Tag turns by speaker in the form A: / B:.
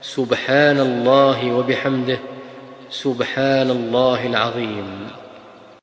A: سبحان الله وبحمده سبحان الله العظيم.